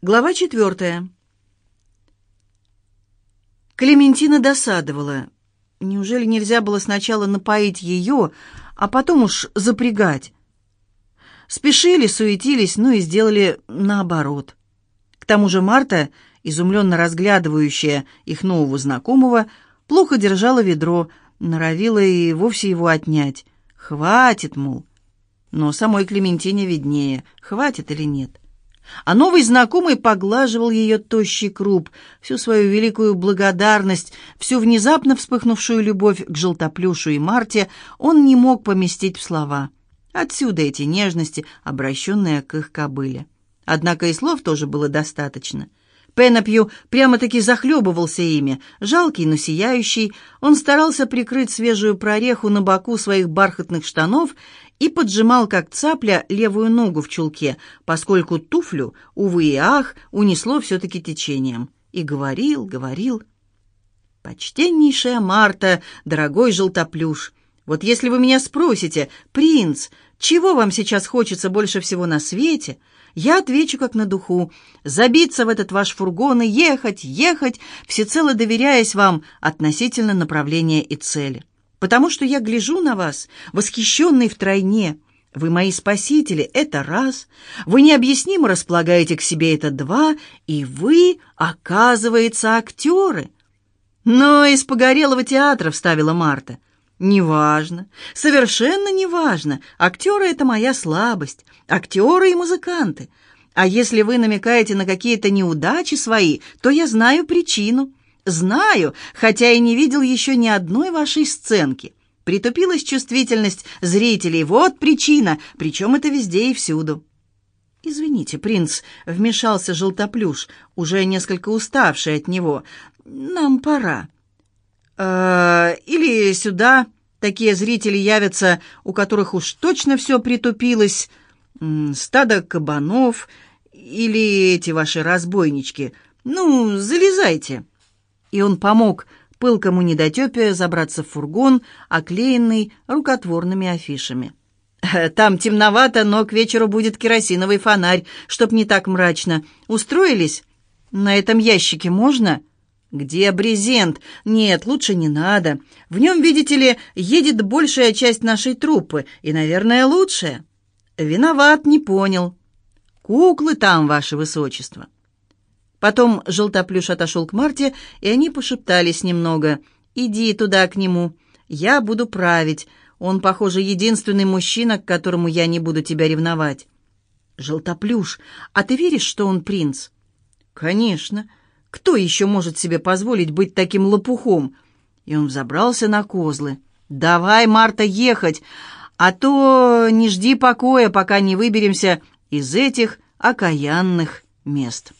Глава четвертая. Клементина досадовала. Неужели нельзя было сначала напоить ее, а потом уж запрягать? Спешили, суетились, ну и сделали наоборот. К тому же Марта, изумленно разглядывающая их нового знакомого, плохо держала ведро, норовила и вовсе его отнять. «Хватит, мол». Но самой Клементине виднее, хватит или нет. А новый знакомый поглаживал ее тощий круп, всю свою великую благодарность, всю внезапно вспыхнувшую любовь к желтоплюшу и Марте он не мог поместить в слова. Отсюда эти нежности, обращенные к их кобыле. Однако и слов тоже было достаточно. Пенопью прямо-таки захлебывался ими, жалкий, но сияющий. Он старался прикрыть свежую прореху на боку своих бархатных штанов и поджимал, как цапля, левую ногу в чулке, поскольку туфлю, увы и ах, унесло все-таки течением. И говорил, говорил. «Почтеннейшая Марта, дорогой желтоплюш, вот если вы меня спросите, принц, чего вам сейчас хочется больше всего на свете?» Я отвечу как на духу. Забиться в этот ваш фургон и ехать, ехать, всецело доверяясь вам относительно направления и цели потому что я гляжу на вас, восхищенный втройне. Вы мои спасители, это раз. Вы необъяснимо располагаете к себе, это два. И вы, оказывается, актеры. Но из погорелого театра вставила Марта. «Неважно, совершенно неважно. Актеры — это моя слабость. Актеры и музыканты. А если вы намекаете на какие-то неудачи свои, то я знаю причину. Знаю, хотя и не видел еще ни одной вашей сценки. Притупилась чувствительность зрителей. Вот причина, причем это везде и всюду. «Извините, принц», — вмешался желтоплюш, уже несколько уставший от него. «Нам пора». «Э или сюда такие зрители явятся, у которых уж точно все притупилось. Стадо кабанов или эти ваши разбойнички. Ну, залезайте» и он помог пылкому недотепе забраться в фургон, оклеенный рукотворными афишами. «Там темновато, но к вечеру будет керосиновый фонарь, чтоб не так мрачно. Устроились? На этом ящике можно?» «Где брезент? Нет, лучше не надо. В нем, видите ли, едет большая часть нашей труппы, и, наверное, лучшая». «Виноват, не понял. Куклы там, ваше высочество». Потом желтоплюш отошел к Марте, и они пошептались немного. «Иди туда к нему. Я буду править. Он, похоже, единственный мужчина, к которому я не буду тебя ревновать». «Желтоплюш, а ты веришь, что он принц?» «Конечно. Кто еще может себе позволить быть таким лопухом?» И он взобрался на козлы. «Давай, Марта, ехать, а то не жди покоя, пока не выберемся из этих окаянных мест».